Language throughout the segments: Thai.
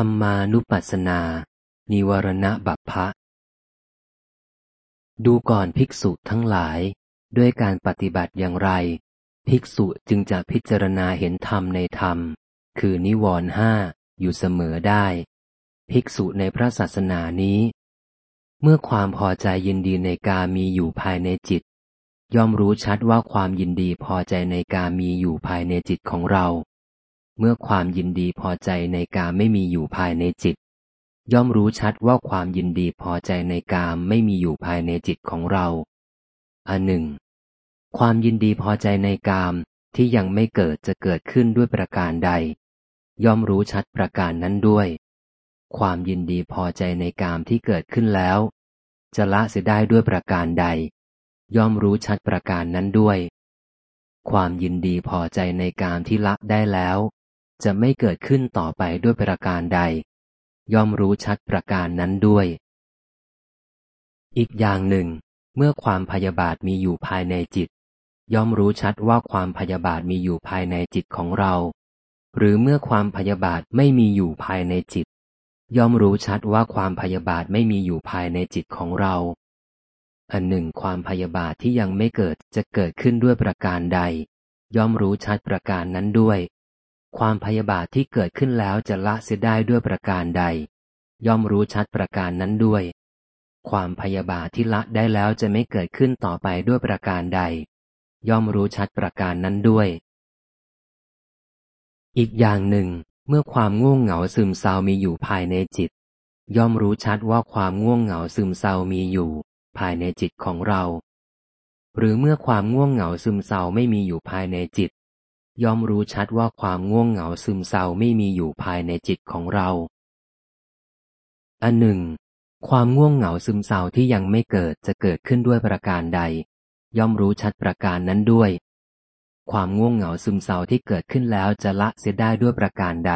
ธรรมานุปัสสนา นิวรณบัพพะ ดูก่อนภิกษุทั้งหลาย ด้วยการปฏิบัติอย่างไร ภิกษุจึงจะพิจารณาเห็นธรรมในธรรม คือนิวรณ์ห้าอยู่เสมอได้ ภิกษุในพระศาสนานี้ เมื่อความพอใจยินดีในกามีอยู่ภายในจิต ย่อมรู้ชัดว่าความยินดีพอใจในกามีอยู่ภายในจิตของเรา เมื่อความยินดีพอใจในกามไม่มีอยู่ภายในจิต ย่อมรู้ชัดว่าความยินดีพอใจในกามไม่มีอยู่ภายในจิตของเราอันหนึ่ง ความยินดีพอใจในกามที่ยังไม่เกิดจะเกิดขึ้นด้วยประการใด ย่อมรู้ชัดประการนั้นด้วย ความยินดีพอใจในกามที่เกิดขึ้นแล้ว จะละเสียได้ด้วยประการใด ย่อมรู้ชัดประการนั้นด้วย ความยินดีพอใจในกามที่ละได้แล้ว จะไม่เกิดขึ้นต่อไปด้วยประการใด ย่อมรู้ชัดประการนั้นด้วย อีกอย่างหนึ่ง เมื่อความพยาบาทมีอยู่ภายในจิต ย่อมรู้ชัดว่าความพยาบาทมีอยู่ภายในจิตของเรา หรือเมื่อความพยาบาทไม่มีอยู่ภายในจิต ย่อมรู้ชัดว่าความพยาบาทไม่มีอยู่ภายในจิตของเรา อันหนึ่ง ความพยาบาทที่ยังไม่เกิดจะเกิดขึ้นด้วยประการใด ย่อมรู้ชัดประการนั้นด้วย ความพยาบาทที่เกิดขึ้นแล้วจะละเสียได้ด้วยประการใด ย่อมรู้ชัดประการนั้นด้วย ความพยาบาทที่ละได้แล้วจะไม่เกิดขึ้นต่อไปด้วยประการใด ย่อมรู้ชัดประการนั้นด้วย อีกอย่างหนึ่ง เมื่อความง่วงเหงาซึมเศร้ามีอยู่ภายในจิต ย่อมรู้ชัดว่าความง่วงเหงาซึมเศร้ามีอยู่ ภายในจิตของเรา หรือเมื่อความง่วงเหงาซึมเศร้าไม่มีอยู่ภายในจิต ย่อมรู้ชัดว่าความง่วงเหงาซึมเศร้าไม่มีอยู่ภายในจิตของเรา อันหนึ่ง ความง่วงเหงาซึมเศร้าที่ยังไม่เกิดจะเกิดขึ้นด้วยประการใด ย่อมรู้ชัดประการนั้นด้วย ความง่วงเหงาซึมเศร้าที่เกิดขึ้นแล้วจะละเสียได้ด้วยประการใด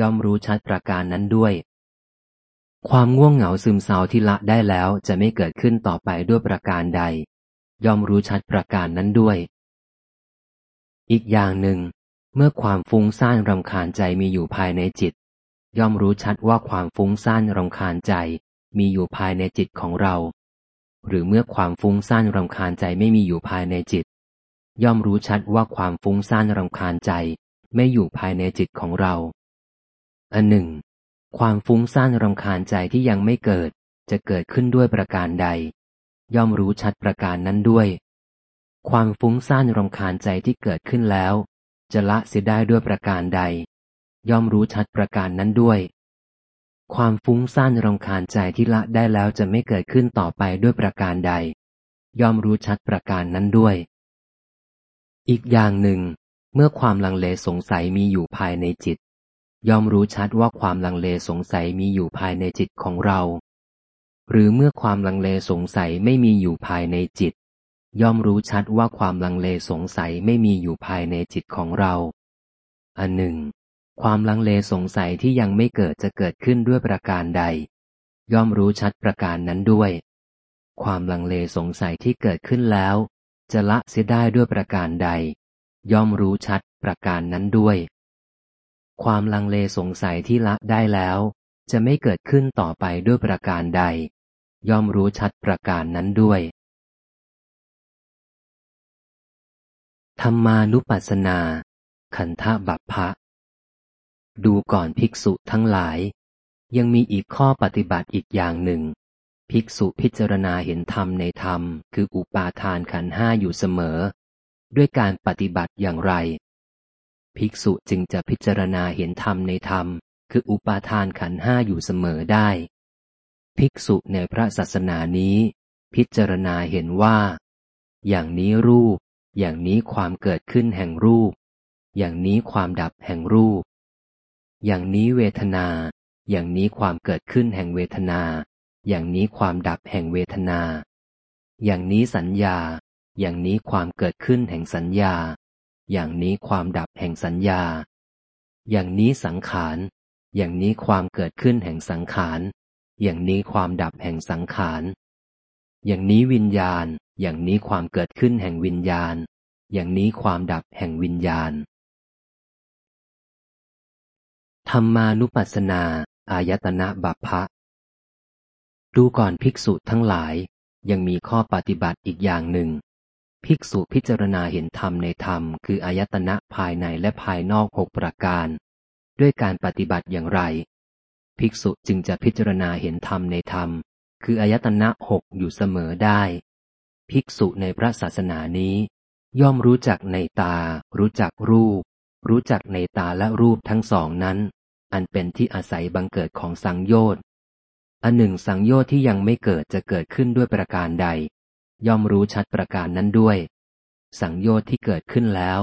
ย่อมรู้ชัดประการนั้นด้วย ความง่วงเหงาซึมเศร้าที่ละได้แล้วจะไม่เกิดขึ้นต่อไปด้วยประการใด ย่อมรู้ชัดประการนั้นด้วย อีกอย่างหนึ่ง เมื่อความฟุ้งซ่านรำคาญใจมีอยู่ภายในจิต ย่อมรู้ชัดว่าความฟุ้งซ่านรำคาญใจมีอยู่ภายในจิตของเรา หรือเมื่อความฟุ้งซ่านรำคาญใจไม่มีอยู่ภายในจิต ย่อมรู้ชัดว่าความฟุ้งซ่านรำคาญใจไม่อยู่ภายในจิตของเรา อันหนึ่ง ความฟุ้งซ่านรำคาญใจที่ยังไม่เกิด จะเกิดขึ้นด้วยประการใด ย่อมรู้ชัดประการนั้นด้วย ความฟุ้งซ่านรำคาญใจที่เกิดขึ้นแล้ว จะละเสียได้ด้วยประการใด ย่อมรู้ชัดประการนั้นด้วย ความฟุ้งซ่านรำคาญใจที่ละได้แล้วจะไม่เกิดขึ้นต่อไปด้วยประการใด ย่อมรู้ชัดประการนั้นด้วย อีกอย่างหนึ่ง เมื่อความลังเลสงสัยมีอยู่ภายในจิต ย่อมรู้ชัดว่าความลังเลสงสัยมีอยู่ภายในจิตของเรา หรือเมื่อความลังเลสงสัยไม่มีอยู่ภายในจิต ย่อมรู้ชัดว่าความลังเลสงสัยไม่มีอยู่ภายในจิตของเรา อันหนึ่ง ความลังเลสงสัยที่ยังไม่เกิดจะเกิดขึ้นด้วยประการใด ย่อมรู้ชัดประการนั้นด้วย ความลังเลสงสัยที่เกิดขึ้นแล้ว จะละเสียได้ด้วยประการใด ย่อมรู้ชัดประการนั้นด้วย ความลังเลสงสัยที่ละได้แล้ว จะไม่เกิดขึ้นต่อไปด้วยประการใด ย่อมรู้ชัดประการนั้นด้วย ธรรมานุปัสสนา ขันธบัพพะ ดูก่อนภิกษุทั้งหลาย ยังมีอีกข้อปฏิบัติอีกอย่างหนึ่ง ภิกษุพิจารณาเห็นธรรมในธรรม คืออุปาทานขันห้าอยู่เสมอ ด้วยการปฏิบัติอย่างไร ภิกษุจึงจะพิจารณาเห็นธรรมในธรรม คืออุปาทานขันห้าอยู่เสมอได้ ภิกษุในพระศาสนานี้ พิจารณาเห็นว่า อย่างนี้รูป อย่างนี้ความเกิดขึ้นแห่งรูป อย่างนี้ความดับแห่งรูป อย่างนี้เวทนา อย่างนี้ความเกิดขึ้นแห่งเวทนา อย่างนี้ความดับแห่งเวทนา อย่างนี้สัญญา อย่างนี้ความเกิดขึ้นแห่งสัญญา อย่างนี้ความดับแห่งสัญญา อย่างนี้สังขาร อย่างนี้ความเกิดขึ้นแห่งสังขาร อย่างนี้ความดับแห่งสังขาร อย่างนี้วิญญาณ อย่างนี้ความเกิดขึ้นแห่งวิญญาณ อย่างนี้ความดับแห่งวิญญาณ ธรรมานุปัสสนา อายตนะบัพพะ ดูก่อนภิกษุทั้งหลาย ยังมีข้อปฏิบัติอีกอย่างหนึ่ง ภิกษุพิจารณาเห็นธรรมในธรรม คืออายตนะภายในและภายนอกหกประการ ด้วยการปฏิบัติอย่างไร ภิกษุจึงจะพิจารณาเห็นธรรมในธรรม คืออายตนะหกอยู่เสมอได้ ภิกษุในพระศาสนานี้ ย่อมรู้จักในตา รู้จักรูป รู้จักในตาและรูปทั้งสองนั้น อันเป็นที่อาศัยบังเกิดของสังโยชน์อันหนึ่งสังโยชน์ที่ยังไม่เกิดจะเกิดขึ้นด้วยประการใด ย่อมรู้ชัดประการนั้นด้วย สังโยชน์ที่เกิดขึ้นแล้ว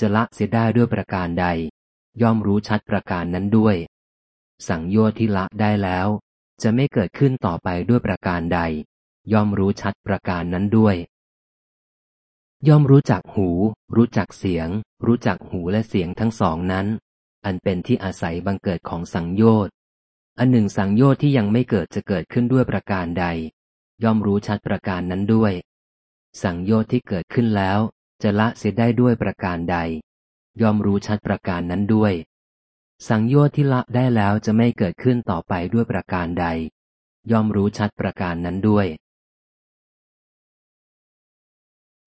จะละเสียได้ด้วยประการใด ย่อมรู้ชัดประการนั้นด้วย สังโยชน์ที่ละได้แล้ว จะไม่เกิดขึ้นต่อไปด้วยประการใด ย่อมรู้ชัดประการนั้นด้วย ย่อมรู้จักหู รู้จักเสียง รู้จักหูและเสียงทั้งสองนั้น อันเป็นที่อาศัยบังเกิดของสังโยชน์อันหนึ่งสังโยชน์ที่ยังไม่เกิดจะเกิดขึ้นด้วยประการใด ย่อมรู้ชัดประการนั้นด้วย สังโยชน์ที่เกิดขึ้นแล้ว จะละเสียได้ด้วยประการใด ย่อมรู้ชัดประการนั้นด้วย สังโยชน์ที่ละได้แล้วจะไม่เกิดขึ้นต่อไปด้วยประการใด ย่อมรู้ชัดประการนั้นด้วย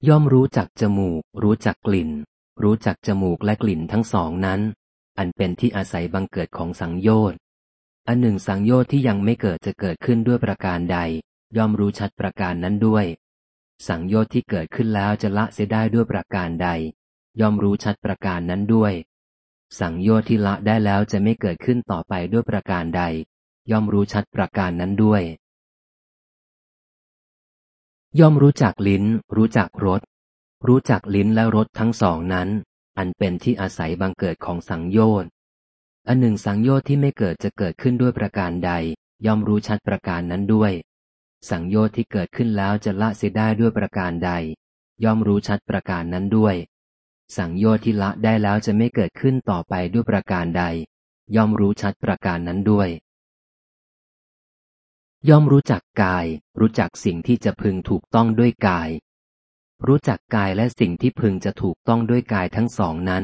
ย่อมรู้จักจมูก รู้จักกลิ่น รู้จักจมูกและกลิ่นทั้งสองนั้น อันเป็นที่อาศัยบังเกิดของสังโยชน์อันหนึ่งสังโยชน์ที่ยังไม่เกิดจะเกิดขึ้นด้วยประการใด ย่อมรู้ชัดประการนั้นด้วย สังโยชน์ที่เกิดขึ้นแล้วจะละเสียได้ด้วยประการใด ย่อมรู้ชัดประการนั้นด้วย สังโยชน์ที่ละได้แล้วจะไม่เกิดขึ้นต่อไปด้วยประการใด ย่อมรู้ชัดประการนั้นด้วย ย่อมรู้จักลิ้น รู้จักรส รู้จักลิ้นและรสทั้งสองนั้น อันเป็นที่อาศัยบังเกิดของสังโยชน์อันหนึ่งสังโยชน์ที่ไม่เกิดจะเกิดขึ้นด้วยประการใด ย่อมรู้ชัดประการนั้นด้วย สังโยชน์ที่เกิดขึ้นแล้วจะละเสียได้ด้วยประการใด ย่อมรู้ชัดประการนั้นด้วย สังโยชน์ที่ละได้แล้วจะไม่เกิดขึ้นต่อไปด้วยประการใด ย่อมรู้ชัดประการนั้นด้วย ย่อมรู้จักกาย รู้จักสิ่งที่จะพึงถูกต้องด้วยกาย รู้จักกายและสิ่งที่พึงจะถูกต้องด้วยกายทั้งสองนั้น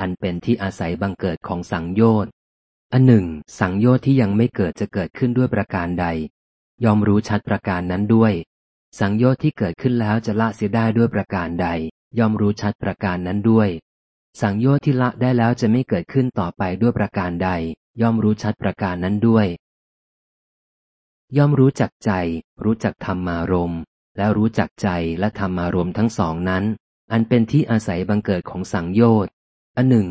อันเป็นที่อาศัยบังเกิดของสังโยชน์อันหนึ่ง สังโยชน์ที่ยังไม่เกิดจะเกิดขึ้นด้วยประการใดยอมรู้ชัดประการนั้นด้วย สังโยชน์ที่เกิดขึ้นแล้วจะละเสียได้ด้วยประการใด ย่อมรู้ชัดประการนั้นด้วย สังโยชน์ที่ละได้แล้วจะไม่เกิดขึ้นต่อไปด้วยประการใด ย่อมรู้ชัดประการนั้นด้วย ย่อมรู้จักใจ รู้จักธรรมารมแล้วรู้จักใจและธรรมารมทั้งสองนั้น อันเป็นที่อาศัยบังเกิดของสังโยชน์อันหนึ่ง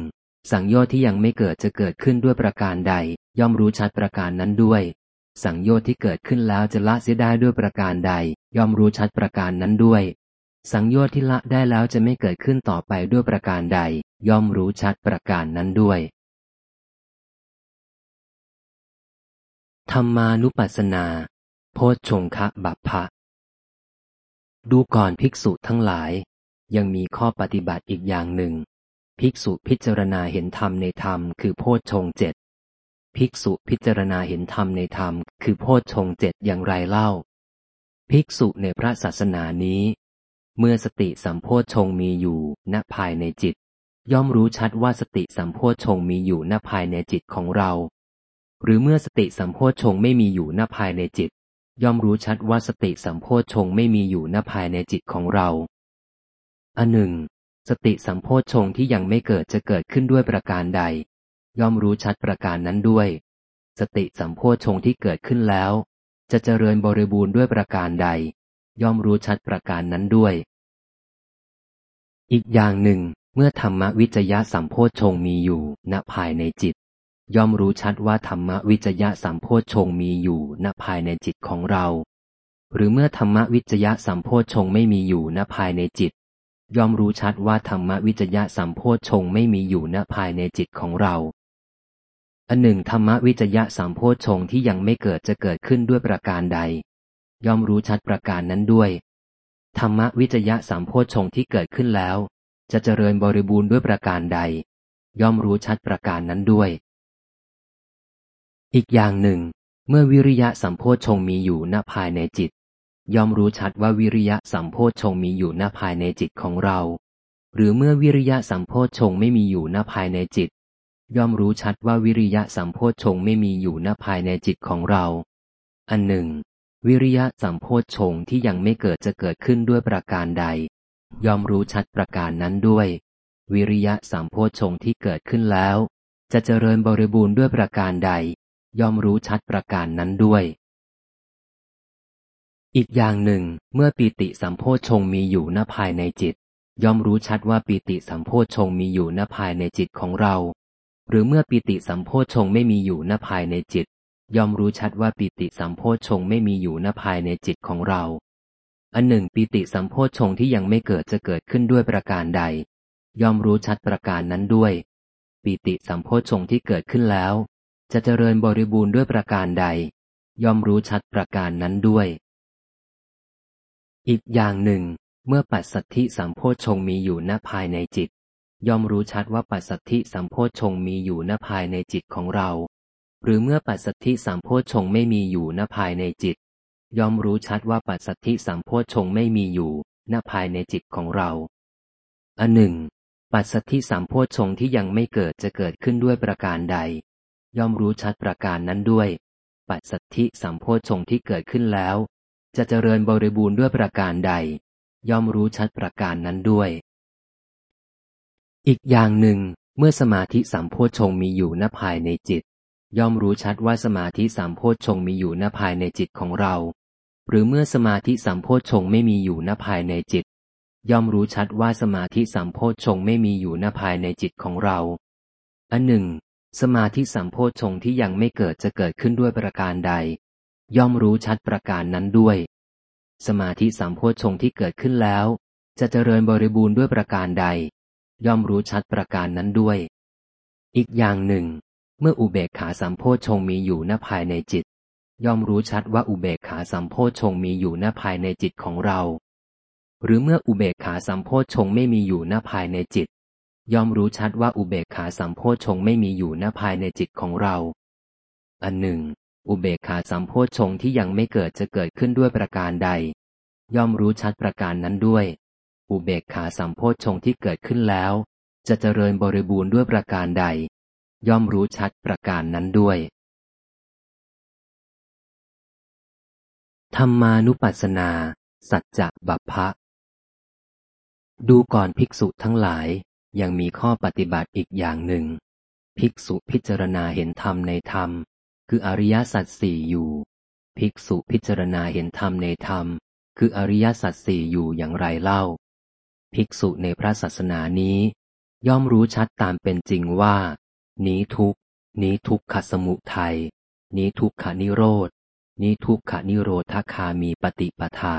สังโยชน์ที่ยังไม่เกิดจะเกิดขึ้นด้วยประการใด ย่อมรู้ชัดประการนั้นด้วย สังโยชน์ที่เกิดขึ้นแล้วจะละเสียได้ด้วยประการใด ย่อมรู้ชัดประการนั้นด้วย สังโยชน์ที่ละได้แล้วจะไม่เกิดขึ้นต่อไปด้วยประการใด ย่อมรู้ชัดประการนั้นด้วย ธรรมานุปัสสนา โพชฌงคะบัพพะ ดูก่อนภิกษุทั้งหลาย ยังมีข้อปฏิบัติอีกอย่างหนึ่ง ภิกษุพิจารณาเห็นธรรมในธรรมคือโพชฌงเจ็ดภิกษุพิจารณาเห็นธรรมในธรรม คือโพชฌงเจ็ดอย่างไรเล่า ภิกษุในพระศาสนานี้ เมื่อสติสัมโพชฌงมีอยู่ณภายในจิต ย่อมรู้ชัดว่าสติสัมโพชฌงมีอยู่ณภายในจิตของเรา หรือเมื่อสติสัมโพชฌงไม่มีอยู่ณภายในจิต ย่อมรู้ชัดว่าสติสัมโพชฌงไม่มีอยู่ณภายในจิตของเรา อันหนึ่ง สติสัมโพชฌงที่ยังไม่เกิดจะเกิดขึ้นด้วยประการใด ย่อมรู้ชัดประการนั้นด้วย สติสัมโพชฌงที่เกิดขึ้นแล้ว จะเจริญบริบูรณ์ด้วยประการใด ย่อมรู้ชัดประการนั้นด้วย อีกอย่างหนึ่ง เมื่อธรรมวิจยะสัมโพชฌงมีอยู่ณภายในจิต ย่อมรู้ชัดว่าธรรมวิจยะสัมโพชฌงมีอยู่ณภายในจิตของเรา หรือเมื่อธรรมวิจยะสัมโพชฌงไม่มีอยู่ณภายในจิต ย่อมรู้ชัดว่าธรรมวิจยะสัมโพชฌงไม่มีอยู่ณภายในจิตของเราอันหนึ่งธรรมวิจยะสัมโพชฌงที่ยังไม่เกิดจะเกิดขึ้นด้วยประการใด ย่อมรู้ชัดประการนั้นด้วย ธรรมวิจยะสัมโพชฌงที่เกิดขึ้นแล้ว จะเจริญบริบูรณ์ด้วยประการใด ย่อมรู้ชัดประการนั้นด้วย อีกอย่างหนึ่ง เมื่อวิริยะสัมโพชฌงมีอยู่ณภายในจิต ย่อมรู้ชัดว่าวิริยะสัมโพชงมีอยู่หน้าภายในจิตของเรา หรือเมื่อวิริยะสัมโพชงไม่มีอยู่หน้าภายในจิต ย่อมรู้ชัดว่าวิริยะสัมโพชงไม่มีอยู่ณภายในจิตของเรา อันหนึ่ง วิริยะสัมโพชงที่ยังไม่เกิดจะเกิดขึ้นด้วยประการใด ย่อมรู้ชัดประการนั้นด้วย วิริยะสัมโพชงที่เกิดขึ้นแล้วจะเจริญบริบูรณ์ด้วยประการใด ย่อมรู้ชัดประการนั้นด้วย อีกอย่างหนึ่ง เมื่อปีติสัมโพชงมีอยู่ณภายในจิต ย่อมรู้ชัดว่าปีติสัมโพชงมีอยู่ณภายในจิตของเรา หรือเมื่อปิติสัมโพชงไม่มีอยู่ณภายในจิต ย่อมรู้ชัดว่าปิติสัมโพชงไม่มีอยู่ณภายในจิตของเรา อันหนึ่งปิติสัมโพชงที่ยังไม่เกิดจะเกิดขึ้นด้วยประการใด ย่อมรู้ชัดประการนั้นด้วยปิติสัมโพชงที่เกิดขึ้นแล้ว จะเจริญบริบูรณ์ด้วยประการใด ย่อมรู้ชัดประการนั้นด้วย อีกอย่างหนึ่ง เมื่อปัสสัทธิสัมโพชงมีอยู่ณภายในจิต ย่อมรู้ชัดว่าปัสสัทธิสัมโพชงมีอยู่ณภายในจิตของเรา หรือเมื่อปัสสัทธิสัมโพชงไม่มีอยู่ณภายในจิต ย่อมรู้ชัดว่าปัสสัทธิสัมโพชงไม่มีอยู่ณภายในจิตของเราอันหนึ่ง ปัสสัทธิสัมโพชงที่ยังไม่เกิดจะเกิดขึ้นด้วยประการใด ย่อมรู้ชัดประการนั้นด้วย ปัสสัทธิสัมโพชงที่เกิดขึ้นแล้ว จะเจริญบริบูรณ์ด้วยประการใด ย่อมรู้ชัดประการนั้นด้วย อีกอย่างหนึ่ง เมื่อสมาธิสัมโพชงมีอยู่ณภายในจิต ย่อมรู้ชัดว่าสมาธิสัมโพชงมีอยู่ณภายในจิตของเรา หรือเมื่อสมาธิสัมโพชงไม่มีอยู่ณภายในจิต ย่อมรู้ชัดว่าสมาธิสัมโพชงไม่มีอยู่ณภายในจิตของเราอันหนึ่ง สมาธิสัมโพชงที่ยังไม่เกิดจะเกิดขึ้นด้วยประการใด ย่อมรู้ชัดประการนั้นด้วย สมาธิสัมโพชงที่เกิดขึ้นแล้ว จะเจริญบริบูรณ์ด้วยประการใด ย่อมรู้ชัดประการนั้นด้วย อีกอย่างหนึ่ง เมื่ออุเบกขาสัมโพชงมีอยู่ณภายในจิต ย่อมรู้ชัดว่าอุเบกขาสัมโพชงมีอยู่ณภายในจิตของเรา หรือเมื่ออุเบกขาสัมโพชงไม่มีอยู่ณภายในจิต ย่อมรู้ชัดว่าอุเบกขาสัมโพชงไม่มีอยู่ณภายในจิตของเรา อันหนึ่ง อุเบกขาสัมโพชงที่ยังไม่เกิดจะเกิดขึ้นด้วยประการใด ย่อมรู้ชัดประการนั้นด้วย อุเบกขาสัมโพชงที่เกิดขึ้นแล้ว จะเจริญบริบูรณ์ด้วยประการใด ย่อมรู้ชัดประการนั้นด้วย ธรรมานุปัสสนา สัจจะบัพพะดูก่อนภิกษุทั้งหลาย ยังมีข้อปฏิบัติอีกอย่างหนึ่ง ภิกษุพิจารณาเห็นธรรมในธรรม คืออริยสัจสี่อยู่ ภิกษุพิจารณาเห็นธรรมในธรรม คืออริยสัจสี่อยู่อย่างไรเล่า ภิกษุในพระศาสนานี้ ย่อมรู้ชัดตามเป็นจริงว่า นี้ทุกนี้ทุกขสมุทัยนี้ทุกขานิโรดนี้ทุกขานิโรธคามีปฏิปทา